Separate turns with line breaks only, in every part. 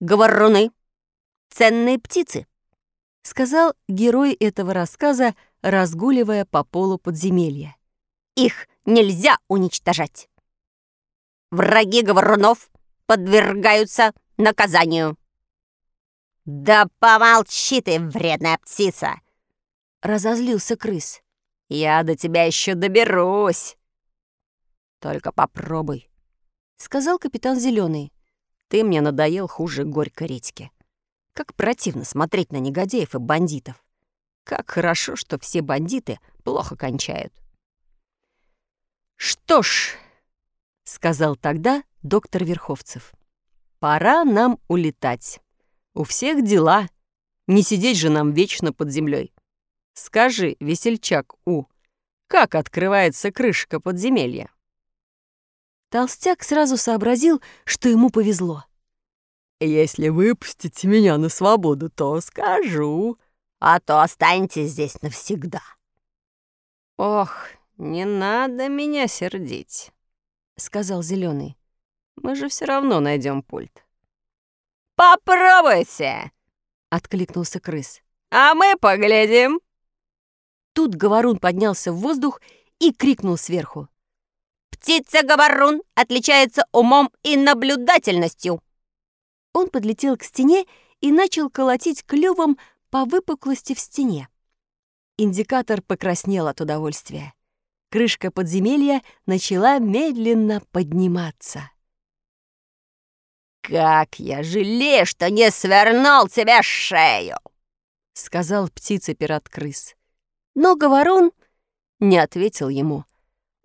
говоруны — ценные птицы», —
сказал герой этого рассказа, разгуливая по полу подземелья.
«Их нельзя уничтожать. Враги говорунов подвергаются наказанию». «Да помолчи ты, вредная птица!» — разозлился крыс. «Я до тебя еще доберусь!» «Только попробуй», — сказал капитан Зеленый. «Ты мне надоел хуже горькой редьки. Как противно смотреть на негодяев и бандитов. Как хорошо, что все бандиты плохо кончают».
«Что ж», — сказал тогда доктор Верховцев, — «пора нам улетать. У всех дела. Не сидеть же нам вечно под землей. Скажи, весельчак У, как открывается крышка подземелья?» Толстяк сразу сообразил, что ему повезло.
«Если выпустите меня на свободу, то скажу,
а то останетесь здесь навсегда».
«Ох, не надо меня сердить», — сказал Зеленый. «Мы же все равно найдем пульт».
«Попробуйте!» — откликнулся крыс. «А мы поглядим!»
Тут говорун поднялся в воздух и крикнул сверху.
Птица-говорун отличается умом и наблюдательностью.
Он подлетел к стене и начал колотить клювом по выпуклости в стене. Индикатор покраснел от удовольствия. Крышка подземелья начала медленно подниматься.
«Как я жалею, что не свернул тебе шею!»
— сказал птица-пират-крыс. Но говорун не ответил ему.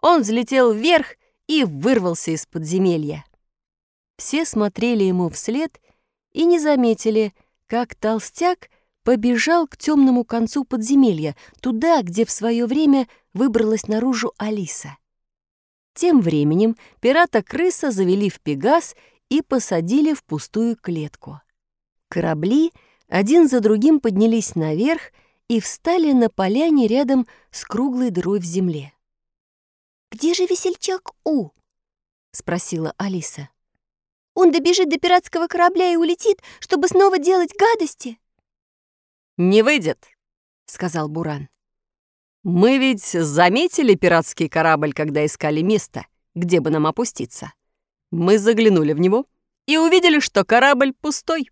Он взлетел вверх и вырвался из подземелья. Все смотрели ему вслед и не заметили, как толстяк побежал к темному концу подземелья, туда, где в свое время выбралась наружу Алиса. Тем временем пирата-крыса завели в Пегас и посадили в пустую клетку. Корабли один за другим поднялись наверх и встали на поляне рядом с круглой дырой в земле.
«Где же весельчак У?»
— спросила Алиса.
«Он добежит до пиратского корабля и улетит, чтобы снова делать гадости?»
«Не выйдет», — сказал Буран. «Мы ведь заметили пиратский корабль, когда искали место, где бы нам опуститься. Мы заглянули в него и увидели, что корабль пустой.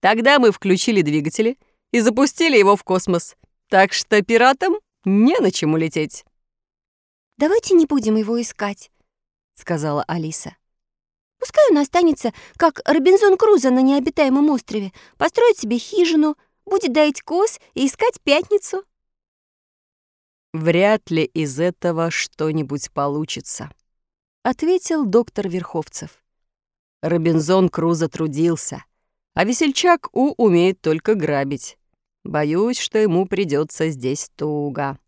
Тогда мы включили двигатели и запустили его в космос, так что пиратам не на чем улететь».
«Давайте не будем его искать», — сказала Алиса. «Пускай он останется, как Робинзон Крузо на необитаемом острове, построит себе хижину, будет доить коз и искать пятницу».
«Вряд ли из этого что-нибудь получится», — ответил доктор Верховцев. Робинзон Крузо трудился, а весельчак У умеет только грабить. Боюсь, что ему придется здесь туго.